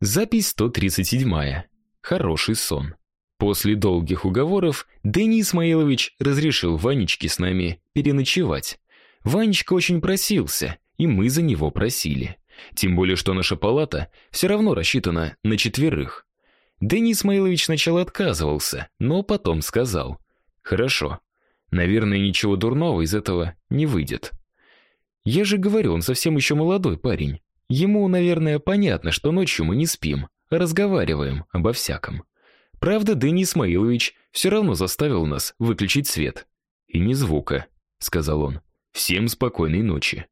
Запись 137. Хороший сон. После долгих уговоров Дени Исмаилович разрешил Ванечке с нами переночевать. Ванечка очень просился, и мы за него просили. Тем более, что наша палата все равно рассчитана на четверых. Дени Исмаилович сначала отказывался, но потом сказал: "Хорошо. Наверное, ничего дурного из этого не выйдет". Я же говорю, он совсем еще молодой парень. Ему, наверное, понятно, что ночью мы не спим, а разговариваем обо всяком. Правда, Дени Исмаилович все равно заставил нас выключить свет. И ни звука, сказал он. Всем спокойной ночи.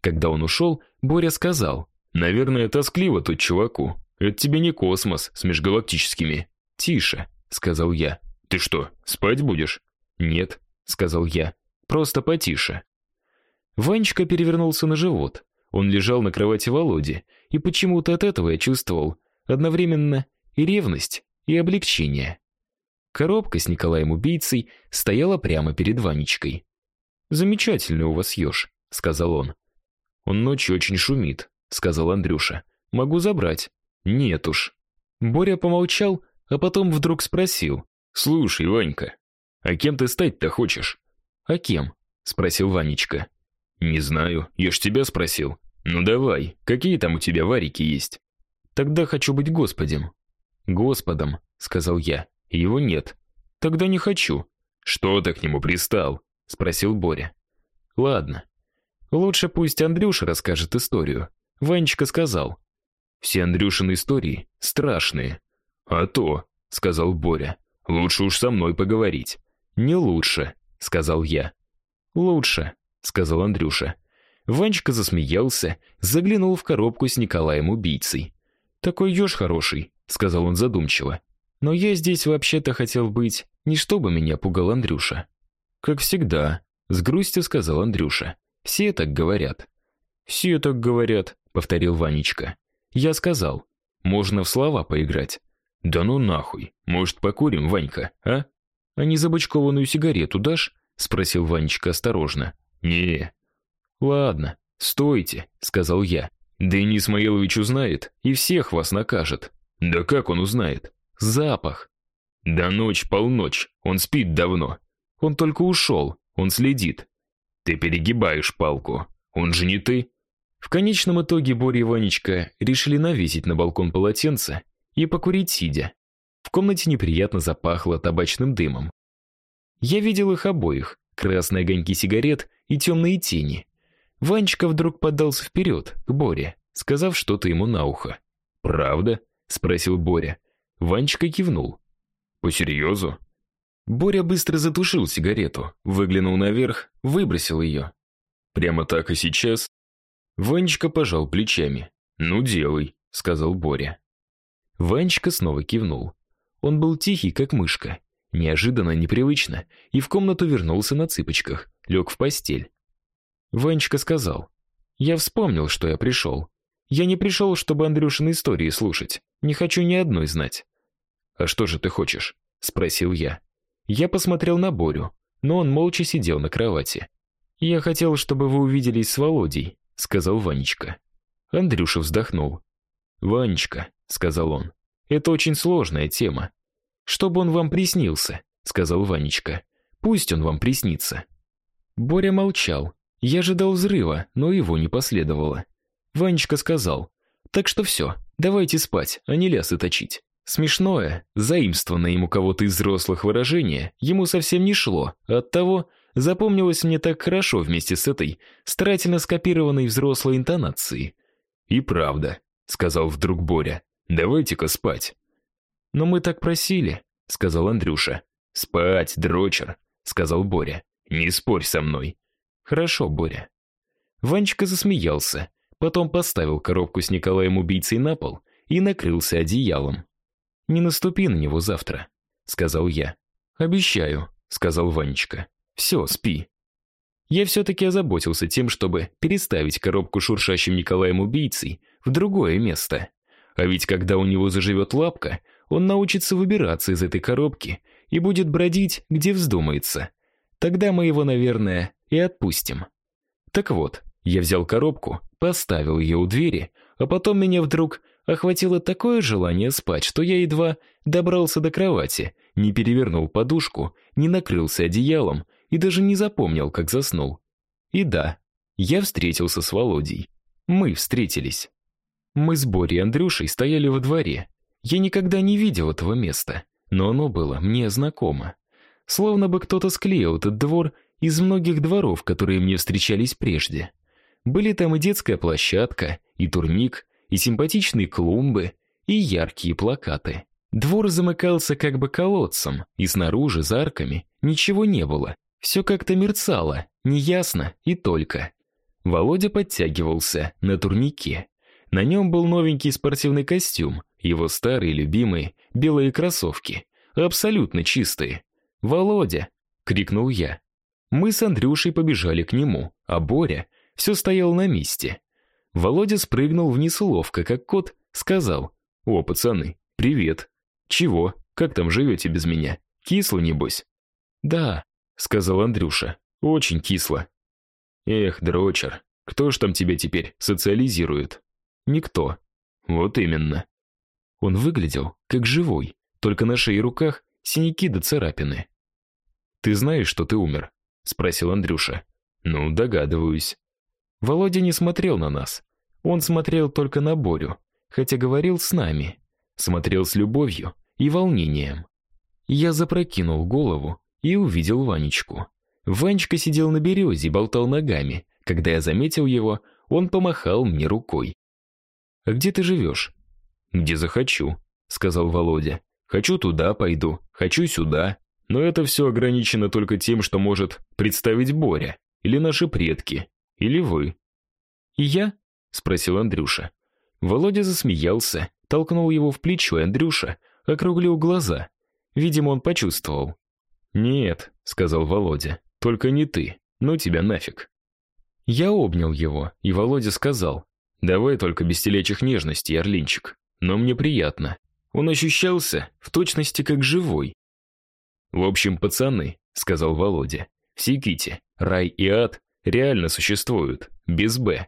Когда он ушел, Боря сказал: "Наверное, тоскливо тут чуваку. Это тебе не космос с межгалактическими". "Тише", сказал я. "Ты что, спать будешь?" "Нет", сказал я. "Просто потише". Ванечка перевернулся на живот. Он лежал на кровати Володи, и почему-то от этого я чувствовал одновременно и ревность, и облегчение. Коробка с Николаем-убийцей стояла прямо перед Ванечкой. «Замечательный у вас еж», — сказал он. «Он ночью очень шумит», — сказал Андрюша. «Могу забрать». «Нет уж». Боря помолчал, а потом вдруг спросил. «Слушай, Ванька, а кем ты стать-то хочешь?» «А кем?» — спросил Ванечка. «Не знаю, я ж тебя спросил. Ну давай, какие там у тебя варики есть?» «Тогда хочу быть господем». «Господом», — сказал я. «Его нет». «Тогда не хочу». «Что ты к нему пристал?» — спросил Боря. «Ладно. Лучше пусть Андрюша расскажет историю». Ванечка сказал. «Все Андрюшины истории страшные». «А то», — сказал Боря. «Лучше уж со мной поговорить». «Не лучше», — сказал я. «Лучше», сказал Андрюша. Ванечка засмеялся, заглянул в коробку с Николаем убийцей. Такой еж хороший, сказал он задумчиво. Но я здесь вообще-то хотел быть, не чтобы меня пугал Андрюша. Как всегда, с грустью сказал Андрюша. Все так говорят. Все так говорят, повторил Ванечка. Я сказал: "Можно в слова поиграть". Да ну нахуй. Может, покурим, Ванька, а? А не забочкованную сигарету дашь? спросил Ванечка осторожно. «Не». «Ладно, стойте», — сказал я. «Денис Исмаилович узнает и всех вас накажет». «Да как он узнает?» «Запах». «Да ночь полночь, он спит давно. Он только ушел, он следит». «Ты перегибаешь палку, он же не ты». В конечном итоге Боря и Ванечка решили навесить на балкон полотенце и покурить сидя. В комнате неприятно запахло табачным дымом. Я видел их обоих, красные огоньки сигарет и темные тени. Ванечка вдруг подался вперед, к Боре, сказав что-то ему на ухо. «Правда?» — спросил Боря. Ванечка кивнул. «По серьезу?» Боря быстро затушил сигарету, выглянул наверх, выбросил ее. «Прямо так и сейчас?» Ванечка пожал плечами. «Ну, делай», — сказал Боря. Ванечка снова кивнул. Он был тихий, как мышка, Неожиданно, непривычно, и в комнату вернулся на цыпочках, лег в постель. Ванечка сказал: "Я вспомнил, что я пришел. Я не пришел, чтобы Андрюшины истории слушать. Не хочу ни одной знать". "А что же ты хочешь?" спросил я. Я посмотрел на Борю, но он молча сидел на кровати. "Я хотел, чтобы вы увиделись с Володей", сказал Ванечка. Андрюша вздохнул. "Ванечка", сказал он. "Это очень сложная тема. Чтобы он вам приснился, сказал Ванечка. Пусть он вам приснится. Боря молчал. Я ожидал взрыва, но его не последовало. Ванечка сказал: "Так что все, давайте спать, а не лясы точить". Смешное, заимствованное ему кого-то из взрослых выражение, ему совсем не шло. Оттого запомнилось мне так хорошо вместе с этой старательно скопированной взрослой интонацией. "И правда", сказал вдруг Боря. "Давайте-ка спать". Но мы так просили, сказал Андрюша. Спать, дрочер, сказал Боря. Не спорь со мной. Хорошо, Боря. Ванечка засмеялся, потом поставил коробку с Николаем убийцей на пол и накрылся одеялом. Не наступи на него завтра, сказал я. Обещаю, сказал Ванечка. Все, спи. Я все таки озаботился тем, чтобы переставить коробку шуршащим Николаем убийцей в другое место. А ведь когда у него заживет лапка, он научится выбираться из этой коробки и будет бродить, где вздумается. Тогда мы его, наверное, и отпустим. Так вот, я взял коробку, поставил ее у двери, а потом меня вдруг охватило такое желание спать, что я едва добрался до кровати, не перевернул подушку, не накрылся одеялом и даже не запомнил, как заснул. И да, я встретился с Володей. Мы встретились. Мы с Борей и Андрюшей стояли во дворе. Я никогда не видел этого места, но оно было мне знакомо. Словно бы кто-то склеил этот двор из многих дворов, которые мне встречались прежде. Были там и детская площадка, и турник, и симпатичные клумбы, и яркие плакаты. Двор замыкался как бы колодцем, и снаружи, за арками, ничего не было. Все как-то мерцало, неясно и только. Володя подтягивался на турнике. На нем был новенький спортивный костюм, его старые любимые белые кроссовки, абсолютно чистые. "Володя!" крикнул я. Мы с Андрюшей побежали к нему, а Боря все стоял на месте. Володя спрыгнул вниз ловко, как кот, сказал: "О, пацаны, привет. Чего? Как там живете без меня? Кисло небось?" "Да", сказал Андрюша. "Очень кисло". Эх, дрочер, кто ж там тебя теперь социализирует? Никто. Вот именно. Он выглядел как живой, только на шее и руках синяки да царапины. Ты знаешь, что ты умер? Спросил Андрюша. Ну, догадываюсь. Володя не смотрел на нас. Он смотрел только на Борю, хотя говорил с нами. Смотрел с любовью и волнением. Я запрокинул голову и увидел Ванечку. Ванечка сидел на березе и болтал ногами. Когда я заметил его, он помахал мне рукой. «А где ты живешь?» «Где захочу», — сказал Володя. «Хочу туда пойду, хочу сюда. Но это все ограничено только тем, что может представить Боря, или наши предки, или вы». «И я?» — спросил Андрюша. Володя засмеялся, толкнул его в плечо, и Андрюша округлил глаза. Видимо, он почувствовал. «Нет», — сказал Володя, только не ты. Ну тебя нафиг. Я обнял его, и Володя сказал: "Давай только без телечих нежностей, Орлинчик. Но мне приятно". Он ощущался в точности как живой. В общем, пацаны, сказал Володя. В Сиките рай и ад реально существуют, без б.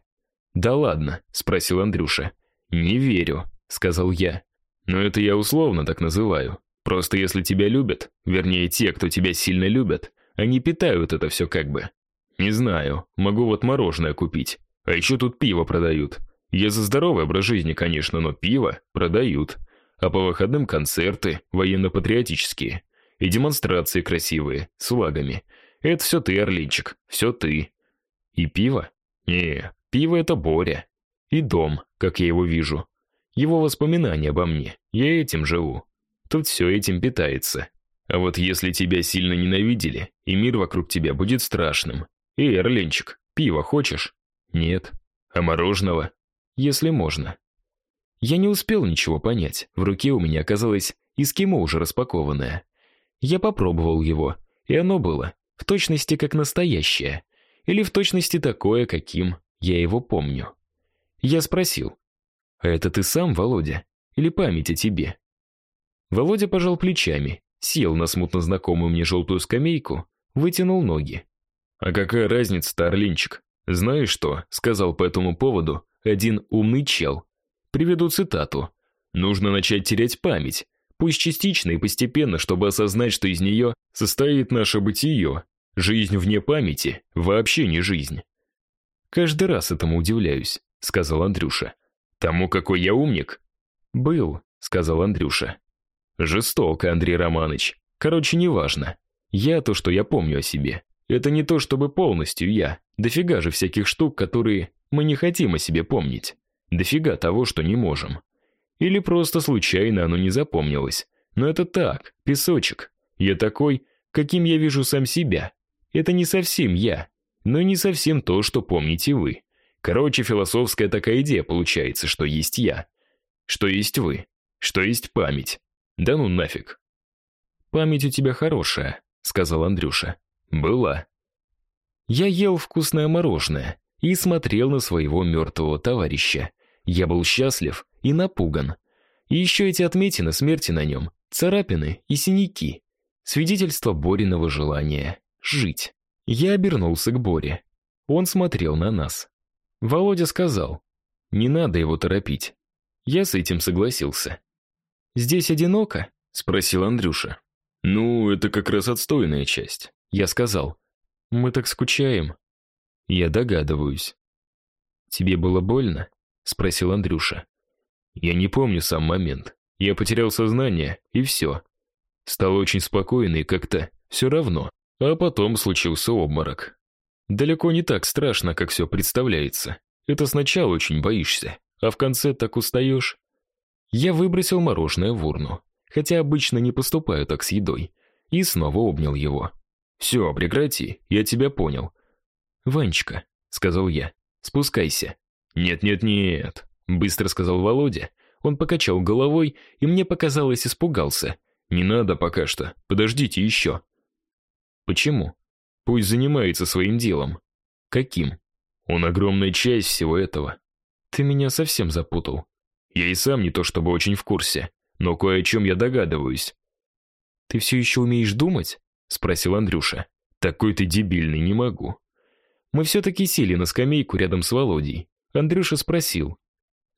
Да ладно, спросил Андрюша. Не верю, сказал я. Но это я условно так называю. Просто если тебя любят, вернее, те, кто тебя сильно любят, они питают это все как бы. Не знаю, могу вот мороженое купить. А еще тут пиво продают. Я за здоровый образ жизни, конечно, но пиво продают. А по выходным концерты военно-патриотические и демонстрации красивые с флагами. Это все ты, Орлинчик, все ты. И пиво? Не, пиво это Боря. И дом, как я его вижу. Его воспоминания обо мне. Я этим живу. Тут все этим питается. А вот если тебя сильно ненавидели, и мир вокруг тебя будет страшным. Эй, Орленчик, пиво хочешь? Нет. А мороженого? Если можно. Я не успел ничего понять. В руке у меня оказалось эскимо уже распакованное. Я попробовал его, и оно было в точности как настоящее, или в точности такое, каким я его помню. Я спросил: "А это ты сам, Володя, или память о тебе?" Володя пожал плечами сел на смутно знакомую мне желтую скамейку, вытянул ноги. А какая разница-то? Знаешь что, сказал по этому поводу один умный чел. Приведу цитату. Нужно начать терять память, пусть частично и постепенно, чтобы осознать, что из нее состоит наше бытие. Жизнь вне памяти вообще не жизнь. Каждый раз этому удивляюсь, сказал Андрюша. Тому какой я умник? Был, сказал Андрюша. Жестоко, Андрей Романович. Короче, неважно. Я то, что я помню о себе. Это не то, чтобы полностью я. Дофига же всяких штук, которые мы не хотим о себе помнить. Дофига того, что не можем. Или просто случайно оно не запомнилось. Но это так, песочек. Я такой, каким я вижу сам себя. Это не совсем я, но не совсем то, что помните вы. Короче, философская такая идея получается, что есть я, что есть вы, что есть память. Да ну нафиг. Память у тебя хорошая, сказал Андрюша. Была. Я ел вкусное мороженое и смотрел на своего мертвого товарища. Я был счастлив и напуган. И еще эти отметины смерти на нем, царапины и синяки. Свидетельство Бориного желания жить. Я обернулся к Боре. Он смотрел на нас. Володя сказал: "Не надо его торопить". Я с этим согласился. «Здесь одиноко?» — спросил Андрюша. «Ну, это как раз отстойная часть», — я сказал. «Мы так скучаем». «Я догадываюсь». «Тебе было больно?» — спросил Андрюша. Я не помню сам момент. Я потерял сознание, и все. Стало очень спокойно и как-то все равно. А потом случился обморок. Далеко не так страшно, как все представляется. Это сначала очень боишься, а в конце так устаешь. Я выбросил мороженое в урну, хотя обычно не поступаю так с едой, и снова обнял его. «Все, прекрати, я тебя понял». «Ванечка», — сказал я, — «спускайся». «Нет-нет-нет», — быстро сказал Володя. Он покачал головой, и мне показалось, испугался. «Не надо пока что, подождите еще». «Почему?» «Пусть занимается своим делом». «Каким?» «Он огромная часть всего этого». «Ты меня совсем запутал». «Я и сам не то чтобы очень в курсе, но кое о чем я догадываюсь». «Ты все еще умеешь думать?» — спросил Андрюша. «Такой ты дебильный, не могу». Мы все-таки сели на скамейку рядом с Володей. Андрюша спросил.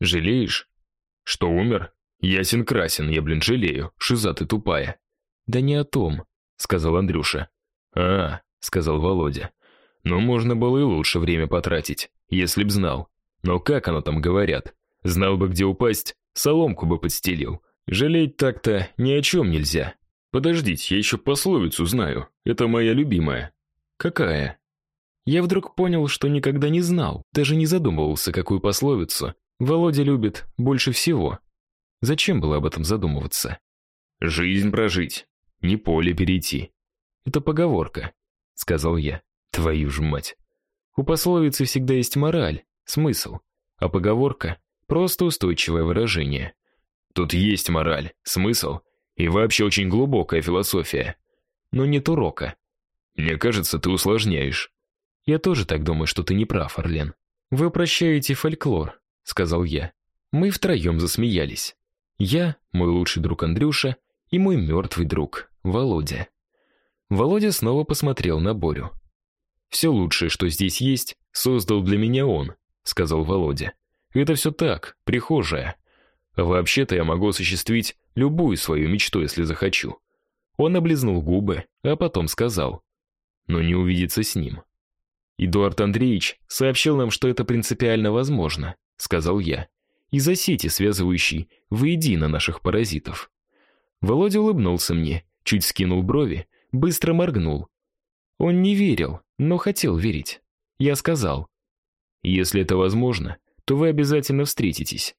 «Жалеешь?» «Что умер?» «Ясен-красен, я, блин, жалею. Шиза ты тупая». «Да не о том», — сказал Андрюша. «А, — сказал Володя. «Ну, можно было и лучше время потратить, если б знал. Но как оно там говорят? Знал бы, где упасть, соломку бы подстелил. Жалеть так-то ни о чем нельзя. Подождите, я еще пословицу знаю. Это моя любимая». «Какая?» Я вдруг понял, что никогда не знал, даже не задумывался, какую пословицу Володя любит больше всего. Зачем было об этом задумываться? «Жизнь прожить, не поле перейти». Это поговорка сказал я. Твою ж мать. У пословицы всегда есть мораль, смысл, а поговорка просто устойчивое выражение. Тут есть мораль, смысл и вообще очень глубокая философия. Но нет урока. Мне кажется, ты усложняешь. Я тоже так думаю, что ты не прав, Орлен. Вы упрощаете фольклор, сказал я. Мы втроем засмеялись. Я, мой лучший друг Андрюша и мой мертвый друг Володя. Володя снова посмотрел на Борю. «Все лучшее, что здесь есть, создал для меня он», — сказал Володя. «Это все так, прихожая. Вообще-то я могу осуществить любую свою мечту, если захочу». Он облизнул губы, а потом сказал. «Но не увидеться с ним». «Эдуард Андреевич сообщил нам, что это принципиально возможно», — сказал я. «Из-за сети, связывающей воедино наших паразитов». Володя улыбнулся мне, чуть скинул брови, быстро моргнул. Он не верил, но хотел верить. Я сказал, «Если это возможно, то вы обязательно встретитесь».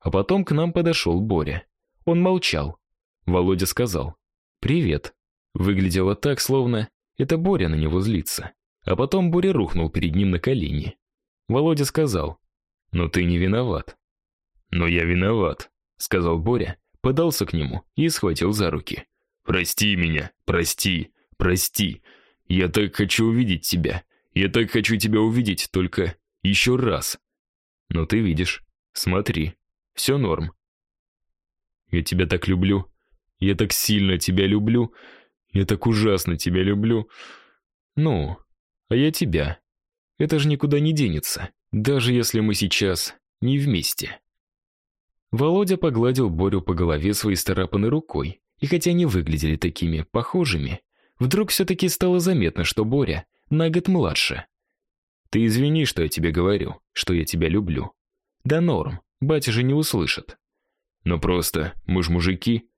А потом к нам подошел Боря. Он молчал. Володя сказал, «Привет». Выглядело так, словно это Боря на него злится. А потом Боря рухнул перед ним на колени. Володя сказал, «Но ты не виноват». «Но я виноват», — сказал Боря, подался к нему и схватил за руки. Прости меня, прости, прости. Я так хочу увидеть тебя. Я так хочу тебя увидеть, только еще раз. Но ты видишь, смотри, все норм. Я тебя так люблю. Я так сильно тебя люблю. Я так ужасно тебя люблю. Ну, а я тебя. Это же никуда не денется, даже если мы сейчас не вместе. Володя погладил Борю по голове своей старапанной рукой. И хотя они выглядели такими похожими, вдруг все-таки стало заметно, что Боря на год младше. «Ты извини, что я тебе говорю, что я тебя люблю». «Да норм, батя же не услышит». «Но просто, мы ж мужики».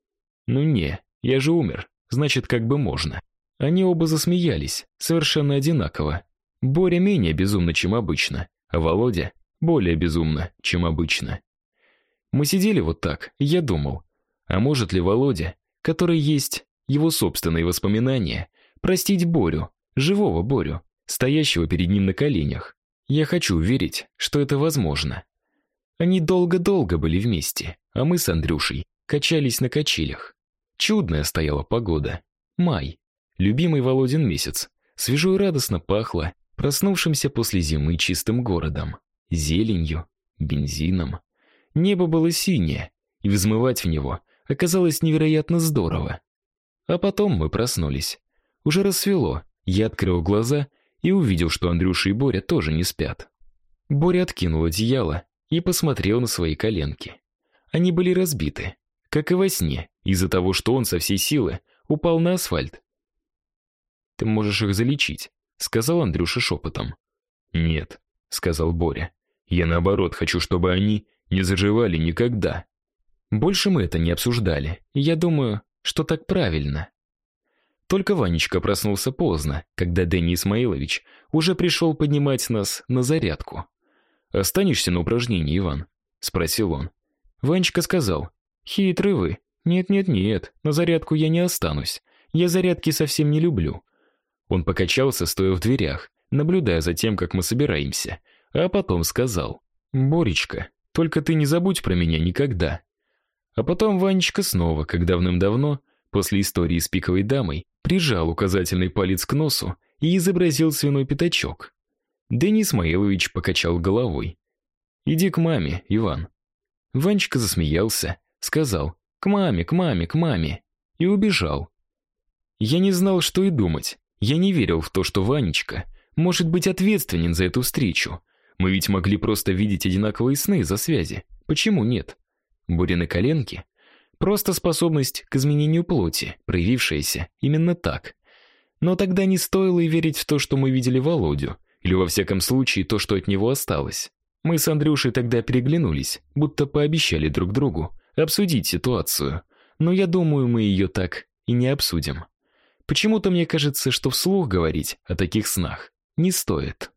«Ну не, я же умер, значит, как бы можно». Они оба засмеялись, совершенно одинаково. Боря менее безумно, чем обычно, Володя более безумно, чем обычно. Мы сидели вот так, и я думал, а может ли Володя которой есть его собственные воспоминания, простить Борю, живого Борю, стоящего перед ним на коленях. Я хочу верить, что это возможно. Они долго-долго были вместе, а мы с Андрюшей качались на качелях. Чудная стояла погода. Май. Любимый Володин месяц. Свежо и радостно пахло проснувшимся после зимы чистым городом. Зеленью, бензином. Небо было синее, и взмывать в него оказалось невероятно здорово. А потом мы проснулись. Уже рассвело. Я открыл глаза и увидел, что Андрюша и Боря тоже не спят. Боря откинул одеяло и посмотрел на свои коленки. Они были разбиты, как и во сне, из-за того, что он со всей силы упал на асфальт. Ты можешь их залечить, сказал Андрюша шепотом. Нет, сказал Боря. Я наоборот хочу, чтобы они не заживали никогда. Больше мы это не обсуждали. Я думаю, что так правильно. Только Ванечка проснулся поздно, когда Дени Исмаилович уже пришел поднимать нас на зарядку. Останешься на упражнении, Иван, спросил он. Ванечка сказал: "Хитрый вы. Нет, нет, нет, на зарядку я не останусь. Я зарядки совсем не люблю". Он покачался, стоя в дверях, наблюдая за тем, как мы собираемся, а потом сказал: "Боречка, только ты не забудь про меня никогда". А потом Ванечка снова, как давным-давно, после истории с пиковой дамой, прижал указательный палец к носу и изобразил свиной пятачок. Денис Маилович покачал головой. Иди к маме, Иван. Ванечка засмеялся, сказал: "К маме, к маме, к маме" и убежал. Я не знал, что и думать. Я не верил в то, что Ванечка может быть ответственен за эту встречу. Мы ведь могли просто видеть одинаковые сны за связи. Почему нет? Бурины коленки просто способность к изменению плоти, проявившаяся именно так. Но тогда не стоило и верить в то, что мы видели Володю, или во всяком случае то, что от него осталось. Мы с Андрюшей тогда переглянулись, будто пообещали друг другу обсудить ситуацию. Но я думаю, мы ее так и не обсудим. Почему-то мне кажется, что вслух говорить о таких снах не стоит.